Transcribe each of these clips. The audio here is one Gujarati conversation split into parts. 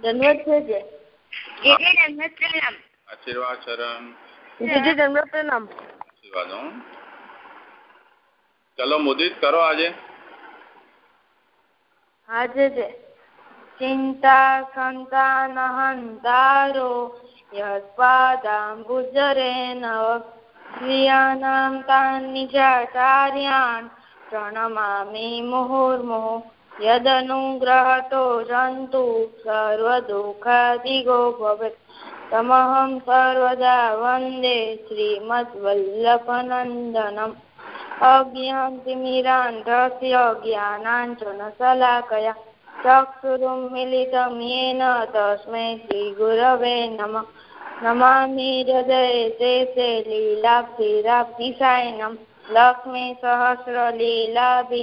દંડવત છે જે. જે દંડવત પ્રણામ. આશીર્વાદ શરણ. જે દંડવત પ્રણામ. આશીર્વાદ હો. ચલો મુદિત કરો આજે. આજે જે. ચિંતા સંતાનહંતારો યત્પાદાંબુજરે નવ. ક્રિયાનામ તાન નિજાચાર્યાન પ્રણમામિ મુહુર્મુહુ. यदनुग्रहतो जन्तु सर्वदुःखादिगो भवेत् तमहं सर्वदा वन्दे श्रीमद्वल्लभनन्दनम् अज्ञान्तिमिरान्धस्य ज्ञानाञ्जनशलाकया चक्षुरुं मिलितं येन तस्मै श्रीगुरवे नमः नमामि हृदये ते ते लीलाभिराब्धिसायनं लक्ष्मीसहस्रलीलाभि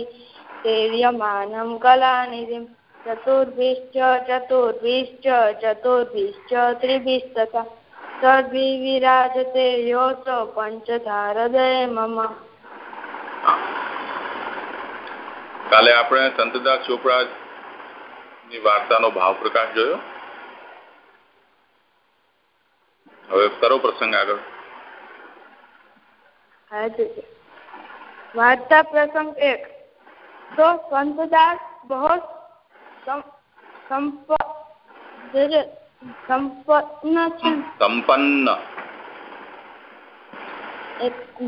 सेव्यमानं कलानिधिं चतुर्भिश्च चतुर्भिश्च चतुर्भिश्च त्रिभिस्तथा तद्विविराजते योऽसौ पञ्चधारदये मम કાલે આપણે સંતદાસ ચોપડા ની વાર્તાનો ભાવ પ્રકાશ જોયો હવે કરો પ્રસંગ આગળ વાર્તા પ્રસંગ એક તો સંતદાસ બહુ સંપન્ન છે. સંપન્ન.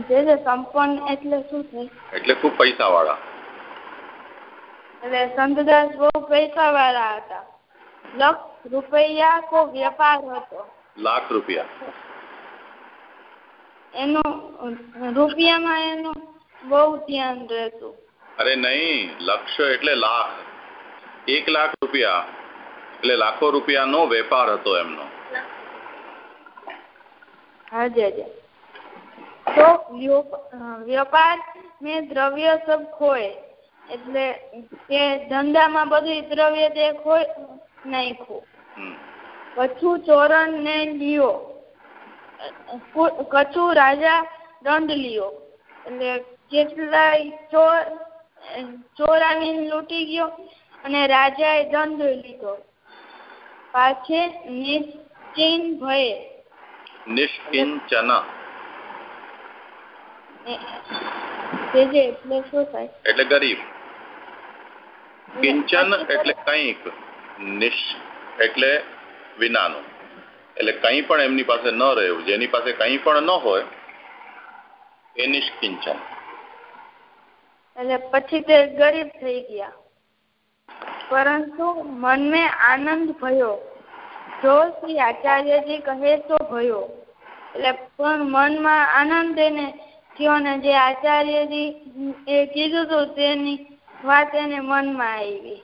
જે જે સંપન્ન એટલે શું થાય એટલે ખૂબ પૈસા વાળા એટલે સંતદાસ બહુ પૈસા વાળા હતા. લક્ષ રૂપિયા કો વેપાર હતો. લાખ રૂપિયા. એનું રૂપિયામાં એનું બહુ ધ્યાન રહેતું. અરે નહીં લક્ષ એટલે લાખ. એક લાખ રૂપિયા એટલે લાખો રૂપિયાનો વેપાર હતો એમનો. હાજી હાજી તો વ્યાપાર में દ્રવ્ય સબ ખોય. એટલે તે ધંધામાં બધું દ્રવ્ય તે ખોય નાખ્યું કછું ચોરણ ને લિયો. કછું રાજા દંડ લિયો. એટલે કેટલાય ચોર ચોર આવીને લૂંટી ગયો અને રાજાએ દંડ લીધો. પાછે નિશ્ચિન ભયે. નિષ્કિંચન એટલે શું થાય? એટલે ગરીબ. કિંચન એટલે કંઈક. નિશ એટલે વિનાનું. એટલે કંઈ પણ એમની પાસે ન રહ્યું. જેની પાસે કંઈ પણ ન હોય એ નિષ્કિંચન. એટલે પછી તે ગરીબ થઈ ગયા. પરંતુ મનને આનંદ ભયો. જો શ્રી આચાર્યજી કહે તો ભયો. એટલે પણ મનમાં આનંદ એને થયો ને જે આચાર્યજી એ કીધું હતું તેની વાત એને મનમાં આવી.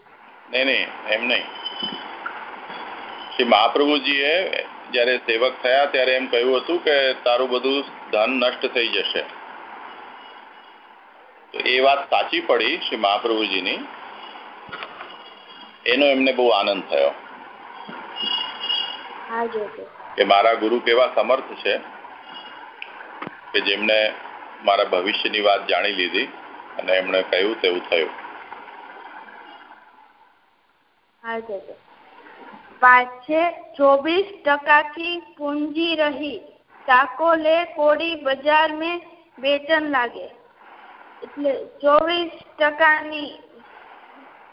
નહીં નહીં, એમ નહીં. શ્રી એ જ્યારે સેવક થયા ત્યારે એમ કહ્યું હતું કે તારું બધું ધન નષ્ટ થઈ જશે. તો એ વાત સાચી પડી શ્રી મહાપ્રભુજીની. એનો એમને બહુ આનંદ થયો. કે મારા ગુરુ કેવા સમર્થ છે કે જેમણે મારા ભવિષ્યની વાત જાણી લીધી અને એમણે કહ્યું તેવું થયું. વાત ચોવીસ ટકા થી પૂંજી રહી. તાકો લે કોડી બજાર મેં બેચન લાગે. એટલે ચોવીસ ટકાની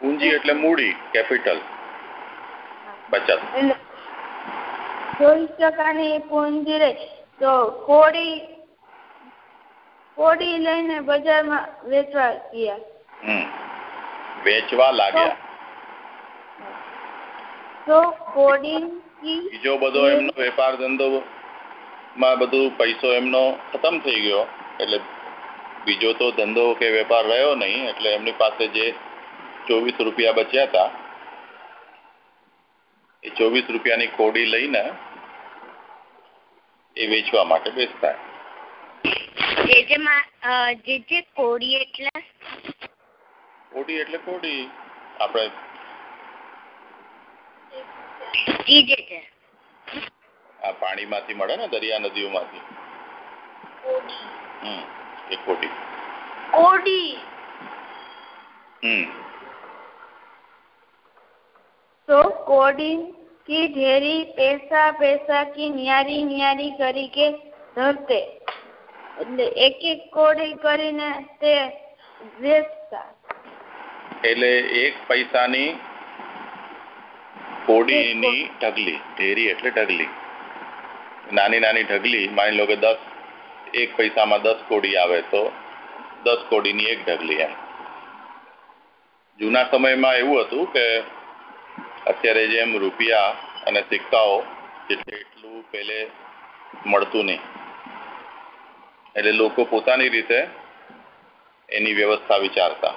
પૂંજી એટલે મૂડી કેપિટલ. બચત ચોવીસ ટકાની પૂંજી રહી. તો કોડી કોડી લઈને બજારમાં વેચવા ગયા. વેચવા લાગ્યા. તો કોડી બીજો બધો એમનો વેપાર ધંધો માં બધું પૈસો એમનો ખતમ થઈ ગયો. એટલે બીજો તો ધંધો કે વેપાર રહ્યો નહીં એટલે એમની પાસે જે ચોવીસ રૂપિયા બચ્યા હતા એ ચોવીસ રૂપિયાની કોડી લઈને એ વેચવા માટે બેસતા. જે જે કોડી એટલે? કોડી એટલે કોડી આપણે આ પાણીમાંથી મળે ને દરિયા નદીઓમાંથી. હમ. એક તો કોડી કી ઢેરી પૈસા પૈસા કી ન્યારી ન્યારી કરી કે ધરતે. એટલે એક એક કોડી કરીને તે વેચતા. એટલે એક પૈસાની કોડીની ઢગલી ઢેરી એટલે ઢગલી. નાની નાની ઢગલી માની લો કે દસ એક પૈસામાં દસ કોડી આવે તો દસ કોડીની એક ઢગલી એમ જૂના સમયમાં એવું હતું કે અત્યારે જેમ રૂપિયા અને સિક્કાઓ એટલે એટલું પહેલે મળતું નહીં. એટલે લોકો પોતાની રીતે એની વ્યવસ્થા વિચારતા.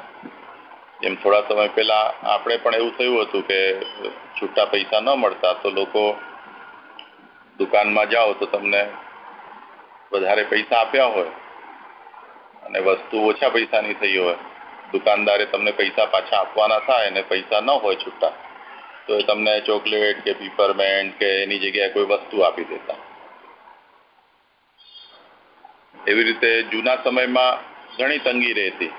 એમ થોડા સમય પહેલા આપણે પણ એવું થયું હતું કે છૂટા પૈસા ન મળતા તો લોકો દુકાનમાં જાઓ તો તમને વધારે પૈસા આપ્યા હોય અને વસ્તુ ઓછા પૈસાની થઈ હોય, દુકાનદારે તમને પૈસા પાછા આપવાના થાય અને પૈસા ન હોય છૂટા તો એ તમને ચોકલેટ કે પીપરમેન્ટ કે એની જગ્યાએ કોઈ વસ્તુ આપી દેતા. એવી રીતે જૂના સમયમાં ઘણી તંગી રહેતી.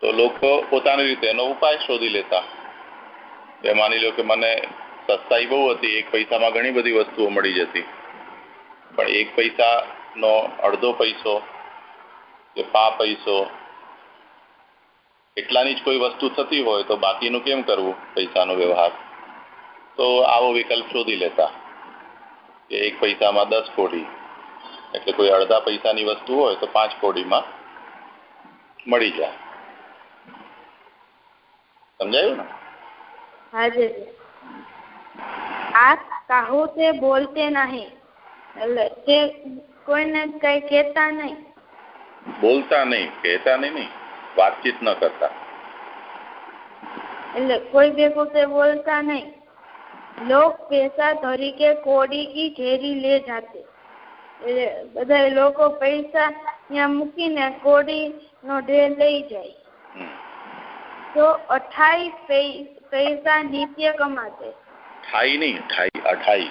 તો લોકો પોતાની રીતે એનો ઉપાય શોધી લેતા. કે માની લો કે મને સસ્તાઈ બહુ હતી, એક પૈસામાં ઘણી બધી વસ્તુઓ મળી જતી. પણ એક પૈસાનો અડધો પૈસો કે પા પૈસો, એટલાની જ કોઈ વસ્તુ થતી હોય તો બાકીનું કેમ કરવું પૈસાનો વ્યવહાર? તો આવો વિકલ્પ શોધી લેતા કે એક પૈસામાં દસ કોડી, એટલે કોઈ અડધા પૈસાની વસ્તુ હોય તો પાંચ કોડીમાં મળી જાય. સમજાયું ને? બોલતે નહીં. એટલે તે કોઈને કઈ કહેતા નહીં. બોલતા નહીં કહેતા નહીં નહીં વાતચીત ન કરતા. એટલે કોઈ ભેગું તે બોલતા નહીં. લોક પૈસા તરીકે કોડી કી ઘેરી લે જાતે. એટલે બધા લોકો પૈસા ત્યાં મૂકીને કોડી નો ઢેર લઈ જાય. તો અઠાઈ પૈસા નિત્ય કમાતે ઠાઈ નહીં ઠાઈ અઠાઈ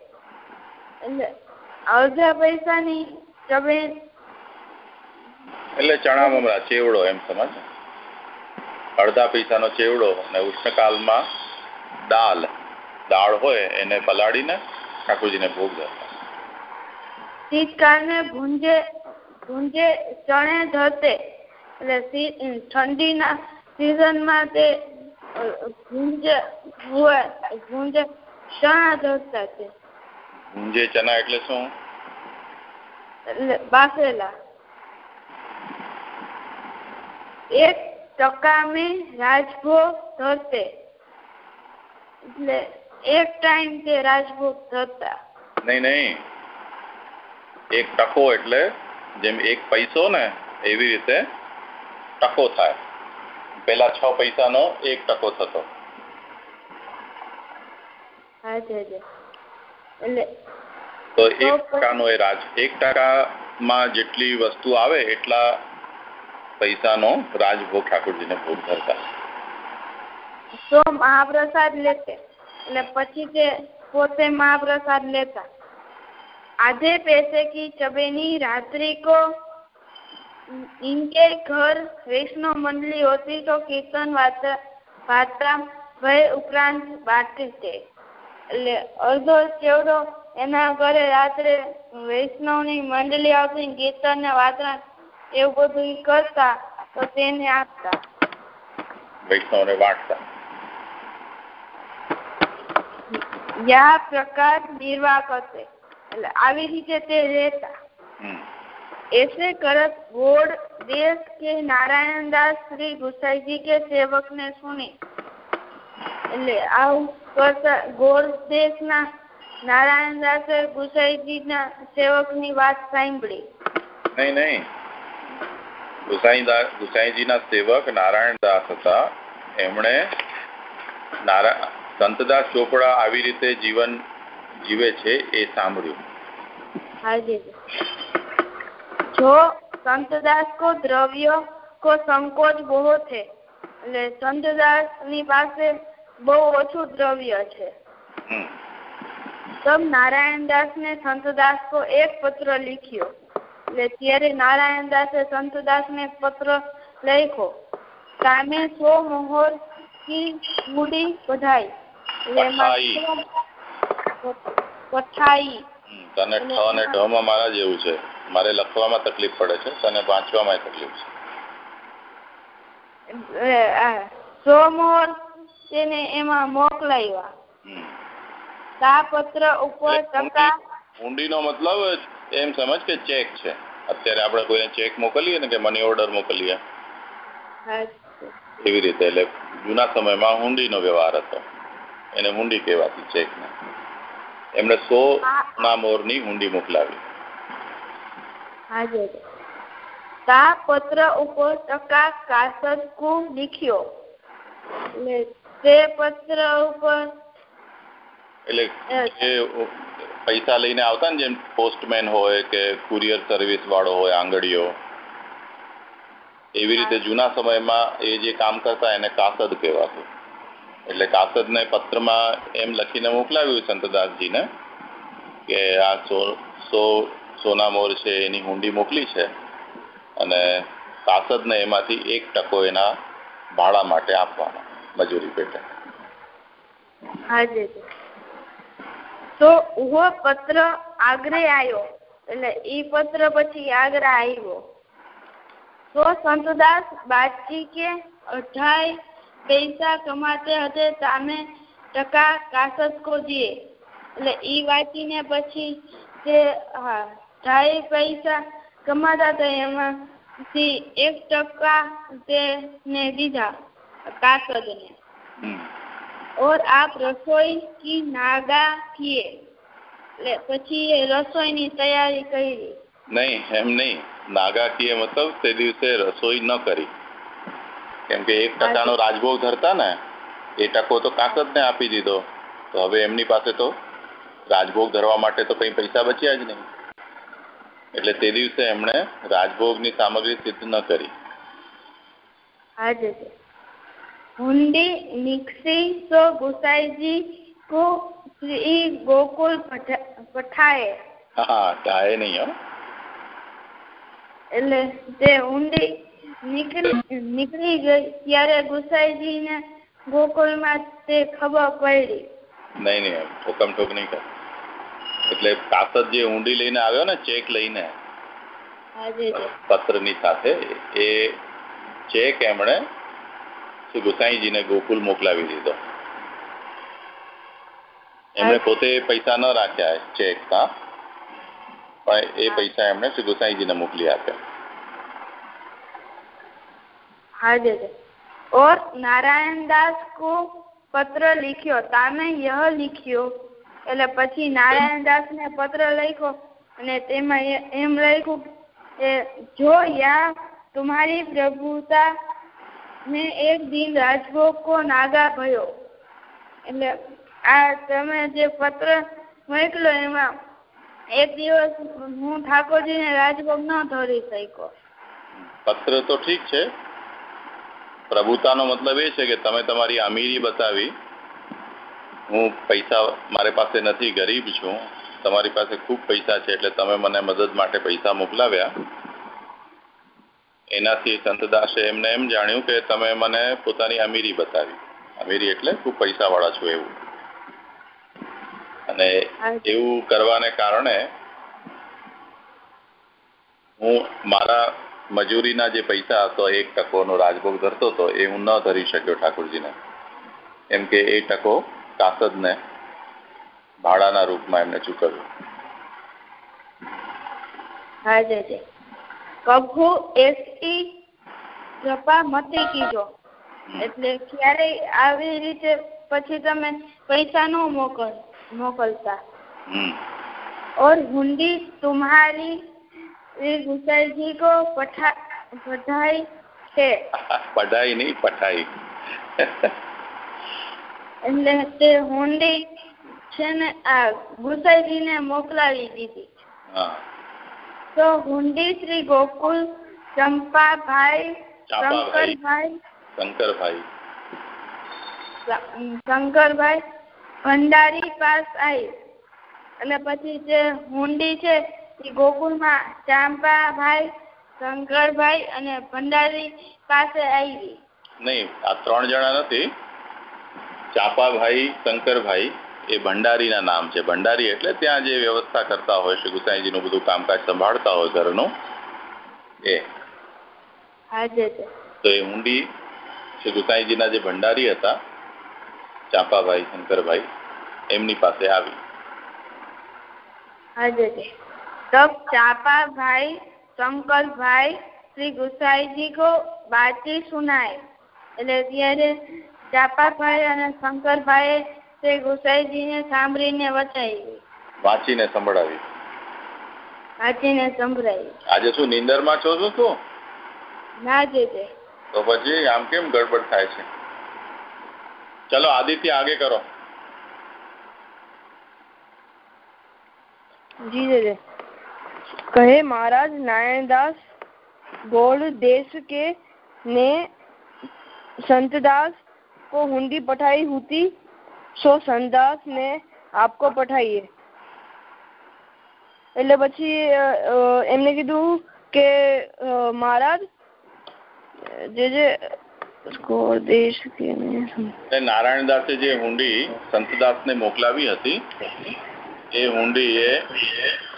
અડધા પૈસાની ચબેન એટલે ચણા મમરા ચેવડો એમ સમજ? અડધા પૈસાનો ચેવડો અને ઉષ્ણકાલમાં દાલ. દાળ હોય એને પલાળીને ઠાકોરજીને ભોગ ધરતા. શીતકાળને ભૂંજે ભૂંજે ચણે ધરતે. એટલે ઠંડીના સિઝનમાં તે અ, ભૂંજે ભૂંજે ચણા ધરતા છે ઊંજે ચના એટલે શું? બાફેલા. એક ટકામે રાજભોગ ધરતે. એટલે એક ટાઈમ તે રાજભોગ ધરતા. નહીં નહીં. એક ટકો એટલે જેમ એક પૈસો ને એવી રીતે ટકો થાય. પેલા છ પૈસાનો એક ટકો થતો. એટલે તો એક ટકાનો એ રાજ એક ટકામાં જેટલી વસ્તુ આવે એટલા પૈસાનો રાજભોગ ઠાકોરજીને ભોગ ધરતા તો મહાપ્રસાદ લેતે એટલે પછી તે પોતે મહાપ્રસાદ લેતા आधे पैसे की चबेनी रात्रि को इनके घर वैष्णव मंडली होती तो कीर्तन वार्ता वार्ता ભય ઉપરાંત લે અડધો ચેવડો એના ઘરે રાત્રે વૈષ્ણવની મંડળી આપીને કીર્તન ને વાતરણ એવું બધું કરતા તો તેને આપતા. વૈષ્ણવને વાંચતા યા પ્રકાર નિર્વાહ કરશે. એટલે આવી રીતે તે રહેતા. એસે કરત ગોળ દેશ કે નારાયણ દાસ શ્રી ગુસાઈજી કે સેવક ને સુની. એટલે આવું કરતા ગોળ દેશના નારાયણ દાસે ગુસાઈજીના સેવકની વાત સાંભળી. નહીં નહીં. ગુસાઈદાસ ગુસાઈજીના સેવક નારાયણ દાસ હતા. એમણે સંતદાસ ચોપડા આવી રીતે જીવન જીવે છે એ સાંભળ્યું. જો સંતદાસ કો દ્રવ્ય કો સંકોચ બહુ છે એટલે સંતદાસની પાસે બહુ ઓછું દ્રવ્ય છે. તમ નારાયણદાસ ને સંતદાસ કો એક પત્ર લખ્યો. એટલે ત્યારે નારાયણદાસે સંતદાસ ને પત્ર લખ્યો. સામે સો મોહરથી મૂડી વધાઈ પઠાઈ. તને ઠ અને ઢ માં મારા જેવું છે. મારે લખવામાં તકલીફ પડે છે તને વાંચવામાં તકલીફ છે. સો મોહર તેને એમાં મોકલાવ્યા. હમ. આ પત્ર ઉપર ટકા ઊંડીનો મતલબ એમ સમજ કે ચેક છે. અત્યારે આપણે કોઈને ચેક મોકલીએ ને કે મની ઓર્ડર મોકલીએ. એવી રીતે એટલે જૂના સમયમાં હુંડીનો વ્યવહાર હતો. એને હુંડી કહેવાતી ચેકને એમણે સો ના મોરની હુંડી મોકલાવી. હાજર તા પત્ર ઉપર ટકા કાસદ કુ લીખ્યો. એટલે તે પત્ર ઉપર એટલે પૈસા લઈને આવતા ને જેમ પોસ્ટમેન હોય કે કુરિયર સર્વિસ વાળો હોય આંગળીઓ એવી રીતે જૂના સમયમાં એ જે કામ કરતા એને કાસદ કહેવાતું. એટલે કાસદને પત્રમાં એમ લખીને મોકલાવ્યું સંતદાસજીને કે આ સો સો સોના મોર છે એની હુંડી મોકલી છે અને કાસદને એમાંથી એક ટકો એના ભાડા માટે આપવાનો. મજૂરી પેટે હાજર. તો ઉહો પત્ર આગ્રે આવ્યો એટલે ઈ પત્ર પછી આગ્રા આવ્યો તો સંતદાસ બાજી કે અઢાઈ પૈસા કમાતે હતે તામે ટકા કાસદ કો દિए એટલે ઈ વાંચીને પછી તે હા, અઢાઈ પૈસા કમાતા હતા એમાંથી એક ટકા તેને દીધા. કાસદને હમ और आप रसोई की नागा किए એટલે પછી એ રસોઈની તૈયારી કરી નહીં એમ નહીં નાગાકીય મતલબ તે દિવસે રસોઈ ન કરી કેમ કે એક ટકાનો રાજભોગ ધરતા ને એ ટકો તો કાંકતને આપી દીધો તો હવે એમની પાસે તો રાજભોગ ધરવા માટે તો કંઈ પૈસા બચ્યા જ નહીં એટલે તે દિવસે એમણે રાજભોગની સામગ્રી સિદ્ધ ન કરી હાજર નિક્ષી સો ગુસાઈજી કો શ્રી ગોકુલ પઠા- પઠાએ હા ટાએ નહીં હો એટલે તે હુંડી નીકળી નીકળી ગઈ ત્યારે ગુસાઈજીને ગોકુળમાં તે ખબર પડી નહીં નહીં ઠોકમ ઠોક નહીં કર એટલે કાસદ જે ઊંડી લઈને આવ્યો ને ચેક લઈને પત્ર પત્રની સાથે એ ચેક એમણે શ્રી ગુસાઈજીને ગોકુલ મોકલાવી દીધો એમણે પોતે પૈસા ન રાખ્યા ચેકમાં પણ એ પૈસા એમણે શ્રી ગુસાઈજીને મોકલી આપ્યા हाजिर और नारायण दास को પત્ર લખ્યો તામે યહ લખ્યો એટલે પછી નારાયણ દાસ ને પત્ર લખ્યો અને તેમાં એ- એમ લખ્યું કે જો યા तुम्हारी प्रभुता ને એક દિન રાજભોગ નાગા ભયો. એટલે આ તમે જે પત્ર મોકલ્યો એમાં, એક દિવસ હું ઠાકોરજીને રાજભોગ ન ધરી શક્યો. પત્ર તો ઠીક છે. પ્રભુતાનો મતલબ એ છે કે તમે તમારી અમીરી બતાવી, હું પૈસા મારી પાસે નથી, ગરીબ છું. તમારી પાસે ખૂબ પૈસા છે, એટલે તમે મને મદદ માટે પૈસા મોકલાવ્યા. એનાથી સંતદાસે એમને એમ જાણ્યું કે તમે મને પોતાની અમીરી બતાવી. અમીરી એટલે ખૂબ પૈસાવાળા છો એવું. અને એવું કરવાને કારણે હું મારા મજૂરીના જે પૈસા હતો એક ટકોનો રાજભોગ ધરતો હતો એ હું ન ધરી શક્યો ઠાકોરજીને. એમ કે એ ટકો કાસદને ભાડાના રૂપમાં એમને ચૂકવ્યો. હા છે કભુ એસી કૃપા મતી કીધો એટલે ક્યારેય આવી રીતે પછી તમે પૈસા ન મોકલ મોકલતા હમ और हुंडी तुम्हारी श्री गुसाई जी को पठा पढ़ाई है પઢાઈ નહીં પઠાઈ એટલે તે હુંડી છે ને આ ગુસાઈજીને મોકલાવી દીધી હા તો હુંડી શ્રી ગોકુલ ચંપાભાઈ. શંકરભાઈ શંકરભાઈ. શંકરભાઈ ભંડારી પાસ આવી અને પછી જે હુંડી છે એ ગોકુલમાં ચાંપાભાઈ શંકરભાઈ અને ભંડારી પાસે આવી. નહીં આ ત્રણ જણા નથી. ચાંપાભાઈ શંકરભાઈ એ ભંડારીના નામ છે. ભંડારી એટલે ત્યાં જે વ્યવસ્થા કરતા હોય શ્રી ગુસાઈજીનું બધું કામકાજ સંભાળતા હોય ઘરનું એ. તો એ ઊંડી શ્રી ગુસાઈજીના જે ભંડારી હતા ચાંપાભાઈ શંકરભાઈ એમની પાસે આવી. હાજી તો ચાંપાભાઈ શંકરભાઈ શ્રી ગુસાઈજી કો બાતી સુનાય. એટલે ત્યારે ચાપાભાઈ અને શંકરભાઈ શ્રી ગુસાઈજીને સાંભળીને વચાવી વાંચીને સંભળાવી વાંચીને સંભળાવી આજે શું નીંદરમાં છો છો તું ના જે છે તો પછી આમ કેમ ગડબડ થાય છે ચલો આદિત્ય આગે કરો जी दीदी कहे महाराज नारायणदास गौड़ देश के ने संतदास को हुंडी पठाई होती સંદાસ ને આપકો પઠાઈએ. એટલે પછી એમને કીધું કે મહારાજ જે જે નારાયણદાસે જે હુંડી સંતદાસ ને મોકલાવી હતી એ હુંડી એ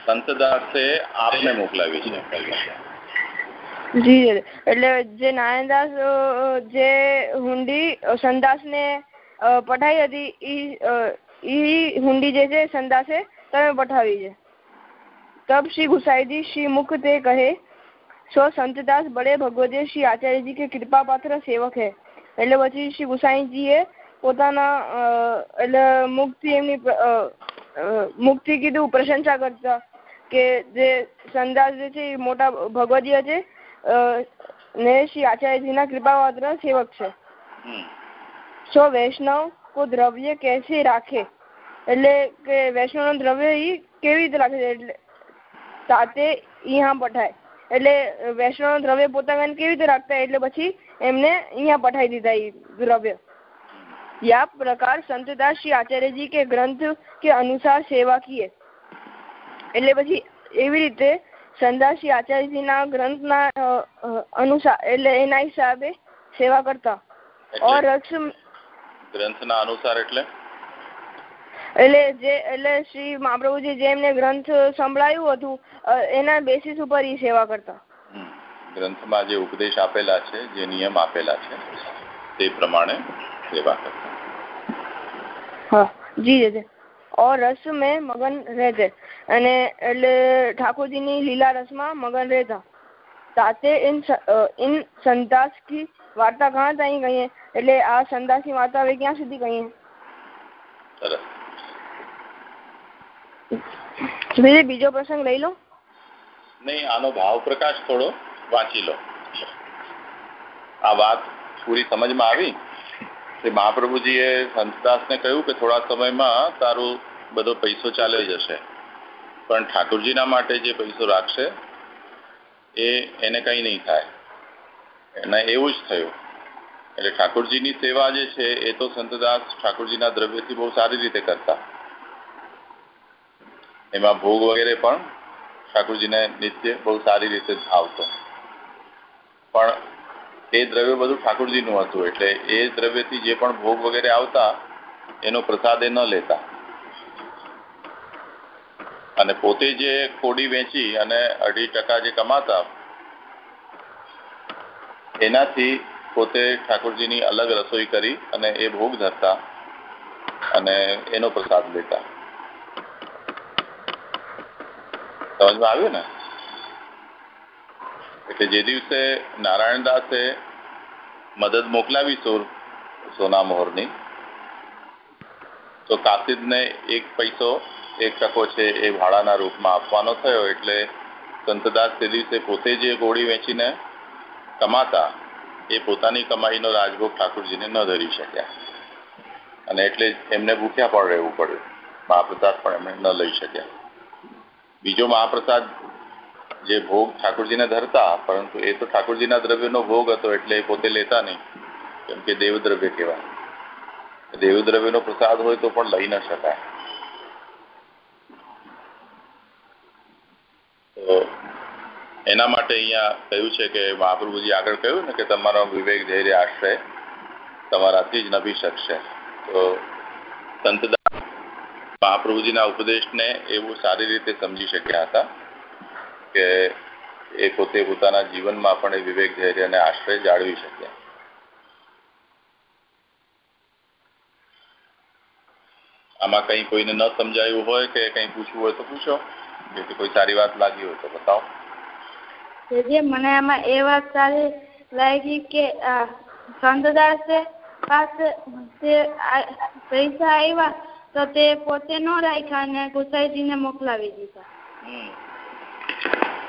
સંતદાસે આપને મોકલાવી છે. જી એટલે જે નારાયણદાસ જે હુંડી સંદાસ ને પઠાઈ હતી, ઈ ઈ હુંડી જે છે સંદાસે તમે પઠાવી છે. તબ શ્રી ગુસાઈજી શ્રી મુખ તે કહે, સો સંતદાસ બળે ભગવતે શ્રી આચાર્યજી કે કૃપા પાત્ર સેવક હે. એટલે પછી શ્રી ગુસાઈજીએ પોતાના એટલે મુક્તિ એમની મુક્તિ કીધું, પ્રશંસા કરતા કે જે સંદાસ જે છે એ મોટા ભગવદીય છે ને શ્રી આચાર્યજીના કૃપાપાત્ર સેવક છે. સો વૈષ્ણવ કો દ્રવ્ય કેસે રાખે? એટલે કે વૈષ્ણવ દ્રવ્ય ઈ કેવી રીતે રાખે છે? એટલે સાથે અહીંયા પઠાય. એટલે વૈષ્ણવ દ્રવ્ય પોતાના કેવી રીતે રાખતા? એટલે પછી એમને અહીંયા પઠાઈ દીધા ઈ દ્રવ્ય. યા પ્રકાર સંતદાસ શ્રી આચાર્યજી કે ગ્રંથ કે અનુસાર સેવા કીએ. એટલે પછી એવી રીતે સંદાસ આચાર્યજીના ગ્રંથના અનુસાર એટલે એના હિસાબે સેવા કરતા. ઓર રસ ગ્રંથના અનુસાર એટલે? એટલે જે એટલે શ્રી મહાપ્રભુજી જે એમને ગ્રંથ સંભળાયું હતું એના બેસિસ ઉપર ઈ સેવા કરતા. ગ્રંથમાં જે ઉપદેશ આપેલા છે જે નિયમ આપેલા છે તે પ્રમાણે સેવા કરતા. હા જી જજે ઓર રસ મેં મગન રહેતે અને એટલે ઠાકોરજીની લીલા રસમાં મગન રહેતા. સાથે ઇન સ- ઇન સંદાસ કી વાર્તા ઘણા તાઈ કહીએ. એટલે આ સંદાસી વાર્તા હવે ક્યાં સુધી કહીએ? બીજો પ્રસંગ લઈ લો. નહીં આનો ભાવ પ્રકાશ થોડો વાંચી લો. આ વાત પૂરી સમજમાં આવી? તે મહાપ્રભુજીએ સંતદાસને કહ્યું કે થોડા સમયમાં તારું બધો પૈસો ચાલી જશે. પણ ઠાકોરજીના માટે જે પૈસો રાખશે એ એને કંઈ નહીં થાય. એને એવું જ થયું. એટલે ઠાકોરજીની સેવા જે છે, એ તો સંતદાસ ઠાકોરજીના દ્રવ્યથી બહુ સારી રીતે કરતા. એમાં ભોગ વગેરે પણ ઠાકોરજીને નિત્ય બહુ સારી રીતે ભાવતો. પણ એ દ્રવ્ય બધું ઠાકોરજીનું હતું, એટલે એ દ્રવ્યથી જે પણ ભોગ વગેરે આવતા, એનો પ્રસાદ એ ન લેતા. અને પોતે જે કોડી વેચી અને અઢી ટકા જે કમાતા એનાથી પોતે ઠાકોરજીની અલગ રસોઈ કરી અને એ ભોગ ધરતા અને એનો પ્રસાદ લેતા. સમજમાં આવ્યું ને? એટલે જે દિવસે નારાયણદાસે મદદ મોકલાવી સોર સોના મોહરની તો કાસિદને એક પૈસો, એક ટકો છે એ ભાડાના રૂપમાં આપવાનો થયો એટલે સંતદાસ તે દિવસે પોતે જે ગોળી વેચીને કમાતા એ પોતાની કમાઈનો રાજભોગ ઠાકોરજીને ન ધરી શક્યા. અને એટલે એમને ભૂખ્યા પણ રહેવું પડ્યું. મહાપ્રસાદ પણ એમણે ન લઈ શક્યા. બીજો મહાપ્રસાદ જે ભોગ ઠાકોરજીને ધરતા, પરંતુ એ તો ઠાકોરજીના દ્રવ્યનો ભોગ હતો એટલે એ પોતે લેતા નહીં, કેમ કે દેવદ્રવ્ય કહેવાય. દેવદ્રવ્યનો પ્રસાદ હોય તો પણ લઈ ન શકાય. એના માટે અહીંયા કહ્યું છે કે મહાપ્રભુજી આગળ કહ્યું ને કે તમારો વિવેક ધૈર્ય આશ્રય તમારાથી જ નભી શકશે તો સંતદા મહાપ્રભુજીના ઉપદેશને એવું સારી રીતે સમજી શક્યા હતા કે એ પોતે પોતાના જીવનમાં પણ એ વિવેક ધૈર્યને આશ્રય જાળવી શકે. આમાં કંઈ કોઈને ન સમજાયું હોય કે કંઈ પૂછવું હોય તો પૂછો. જેથી કોઈ સારી વાત લાગી હોય તો બતાવો. જે મને આમાં એ વાત સારી લાગી કે સંતદાસે પાસે જે પૈસા આવ્યા તો તે પોતે ન રાખ્યા અને ગુસાઈજીને મોકલાવી દીધા.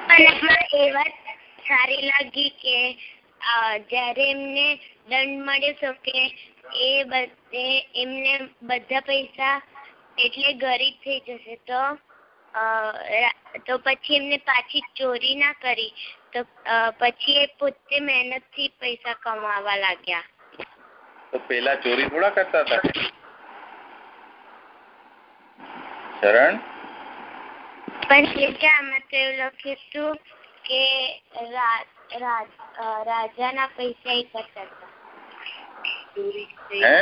પણ એ વાત સારી લાગી કે જ્યારે એમને દંડ મળ્યો તો કે એ બધે, એમને બધા પૈસા એટલે ગરીબ થઈ જશે તો તો પછી એમને પાછી ચોરી ના કરી તો પછી એ પોતે મહેનતથી પૈસા કમાવા લાગ્યા. તો પેલા ચોરી થોડા કરતા હતા? શરણ? પણ કે આમાં તો એવું લખ્યું હતું કે રાજાના પૈસા એ કરતા હે?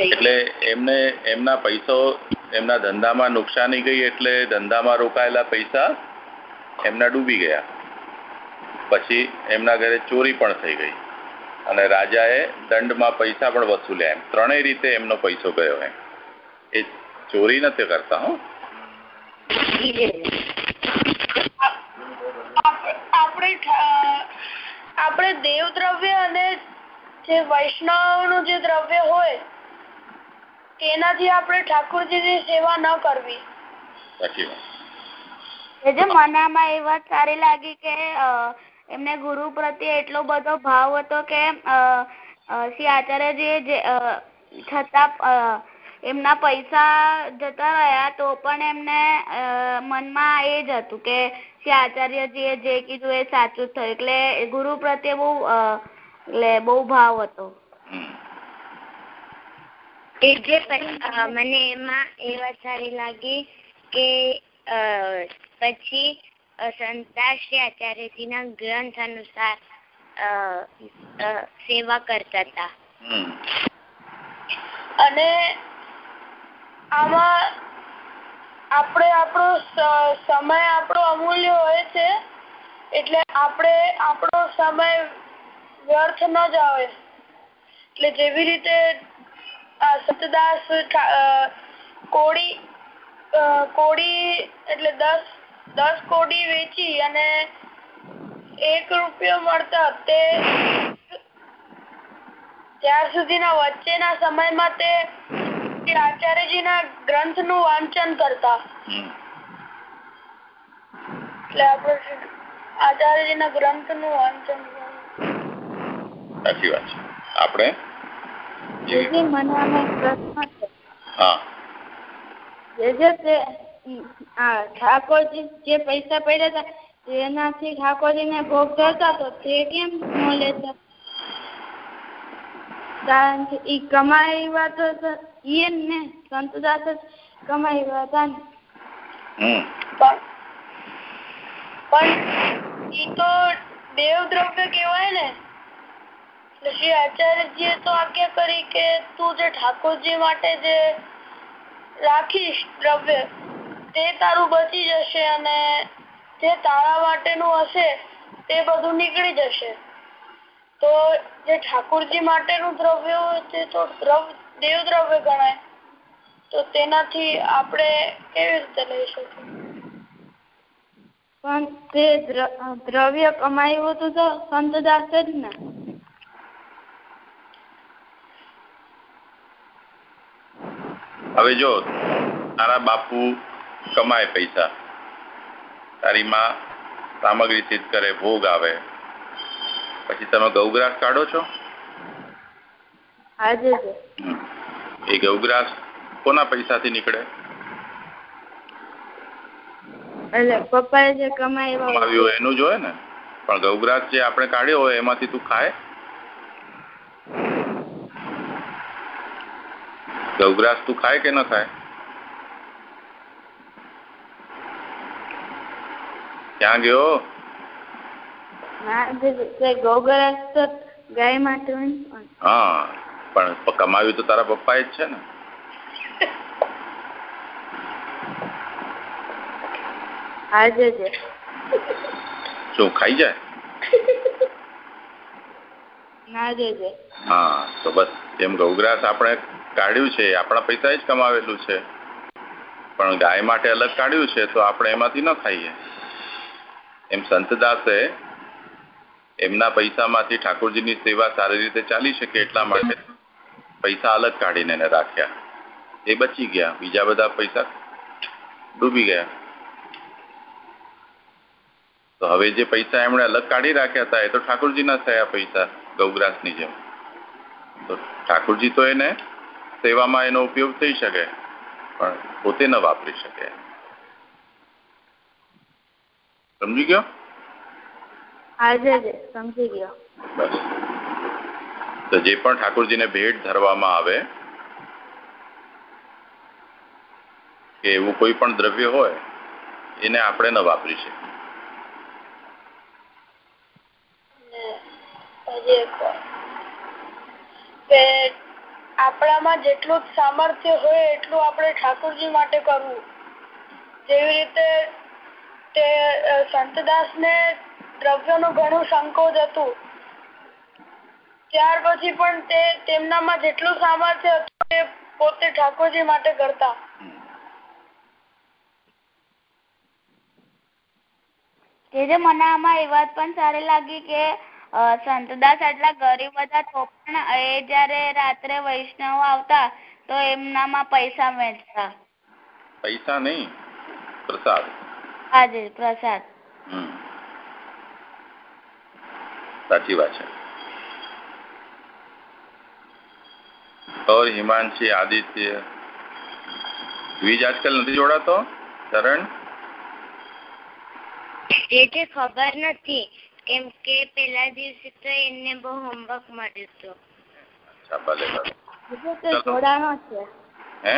એટલે એમને, એમના પૈસો, એમના ધંધામાં નુકસાની ગઈ એટલે ધંધામાં રોકાયેલા પૈસા એમના ડૂબી ગયા. પછી એમના ઘરે ચોરી પણ થઈ ગઈ. અને રાજાએ દંડમાં પૈસા પણ વસૂલ્યા એમ. ત્રણેય રીતે એમનો પૈસો ગયો એમ. એ ચોરી નથી કરતા, હું. આપણે આપણે દેવ દ્રવ્ય અને જે વૈષ્ણવનું જે દ્રવ્ય હોય તેનાથી આપણે ઠાકોરજીની સેવા ન કરવી. સાચી વાત. જે મનામાં એ વાત સારી લાગી કે એમને ગુરુ પ્રત્યે એટલો બધો ભાવ હતો કે શ્રી આચાર્યજી છતાં એમના પૈસા જતા રહ્યા તો પણ એમને મનમાં એ જ હતું કે શ્રી એ જે કીધું એ સાચું થયું. એટલે ગુરુ પ્રત્યે બહુ એટલે બહુ ભાવ હતો. એટલે મને એમાં એ વાત સારી લાગી કે પછી સંતાશ્રી આચાર્યજીના ગ્રંથ અનુસાર સેવા કરતા હતા. અને આમાં આપણે આપણો સમય આપણો અમૂલ્ય હોય છે, એટલે આપણે આપણો સમય વ્યર્થ ન જાવે. એટલે જેવી રીતે સતદાસ કોડી કોડી એટલે દસ દસ કોડી વેચી અને એક રૂપિયો મળતા તે ત્યાર સુધીના વચ્ચેના સમયમાં તે આચાર્યજીના ગ્રંથનું વાંચન કરતા. એટલે આપણે ગ્રંથનું વાંચન સાચી વાત છે. આપણે ઠાકોરજી જે પૈસા પડ્યા હતા તેનાથી ઠાકોરજીને ભોગ ધરતા તો તે કેમ ન લેતા? કારણ કે ઈ કમાଇବା તો ને સંતદાસ જ હતા પણ ઈ તો દેવ દ્રવ્ય કહેવાય ને. શ્રી આચાર્યજીએ તો આજ્ઞા કરી કે તું જે ઠાકોરજી માટે જે રાખીશ દ્રવ્ય તે તારું બચી જશે અને જે તારા માટેનું હશે તે બધું નીકળી જશે. તો જે ઠાકોરજી માટેનું દ્રવ્ય છે તો દેવ દ્રવ્ય ગણાય. તો તેનાથી આપણે કેવી રીતે લઈ શકીએ? પણ તે દ્રવ્ય કમાયું હતું તો સંતદાસ જ ને. હવે જો તારા બાપુ કમાય પૈસા તારી માં સામગ્રી સિદ્ધ કરે ભોગ આવે પછી તમે ગૌગ્રાસ કાઢો છો? એ ગૌગ્રાસ કોના પૈસાથી નીકળે? પપ્પાએ જે કમાવ્યું હોય એનું જ ને? પણ ગૌગ્રાસ જે આપણે કાઢ્યો હોય એમાંથી તું ખાય? ગૌગ્રાસ તું ખાય કે ન ખાય? ક્યાં ગયો હાજર છે ગોગરાસ તો ગાય માટે હોય ને પણ. હા પણ. કમાવ્યું તો તારા પપ્પા જ છે ને. શું ખાઈ જાય? હા તો બસ જેમ ગૌગ્રાસ આપણે કાઢ્યું છે આપણા પૈસા જ કમાવેલું છે. પણ ગાય માટે અલગ કાઢ્યું છે તો આપણે એમાંથી ન ખાઈએ. એમ સંતદાસે એમના પૈસામાંથી ઠાકોરજીની સેવા સારી રીતે ચાલી શકે એટલા માટે પૈસા અલગ કાઢીને એને રાખ્યા. એ બચી ગયા. બીજા બધા પૈસા ડૂબી ગયા. તો હવે જે પૈસા એમણે અલગ કાઢી રાખ્યા હતા, એ તો ઠાકોરજીના થયા પૈસા, ગૌગ્રાસની જેમ. તો ઠાકોરજી તો એને સેવામાં એનો ઉપયોગ થઈ શકે, પણ પોતે ન વાપરી શકે. સમજી ગયો? હાજર સમજી ગયો. બસ. તો જે પણ ઠાકોરજીને ભેટ ધરવામાં આવે કે એવું કોઈ પણ દ્રવ્ય હોય એને આપણે ન વાપરી શકીએ. આપણામાં જેટલું સામર્થ્ય હોય એટલું આપણે ઠાકોરજી માટે કરવું. જેવી રીતે તે અ, સંતદાસને દ્રવ્યનું ઘણું સંકોચ હતું. ત્યાર પછી પણ તે તેમનામાં જેટલું સામર્થ્ય હતું તે પોતે ઠાકોરજી માટે કરતા. કે મને આમાં એ વાત પણ સારી લાગી કે સંતદાસ આટલા ગરીબ હતા તો પણ એ જયારે રાત્રે વૈષ્ણવ આવતા તો એમનામાં પૈસા વહેંચતા પૈસા નહીં પ્રસાદ. હાજી પ્રસાદ હમ સાચી વાત છે और हिमांशी आदित्य દ્વિજ આજકાલ નથી જોડાતો ચરણ એ જે ખબર નથી કેમ કે પેલા દિવસે તો એમને બહુ હોમવર્ક મળ્યું હતું અચ્છા ભલે ભલે હજુ તો જોડાણો છે હે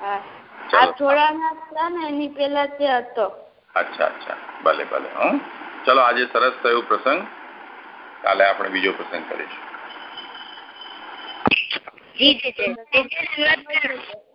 હા ચાલો. આ જોડાણા હતા ને એની પેલા તે હતો અચ્છા અચ્છા ભલે ભલે હં ચલો આજે સરસ થયો પ્રસંગ. કાલે આપણે બીજો પ્રસંગ કરીશું. જી જી જી.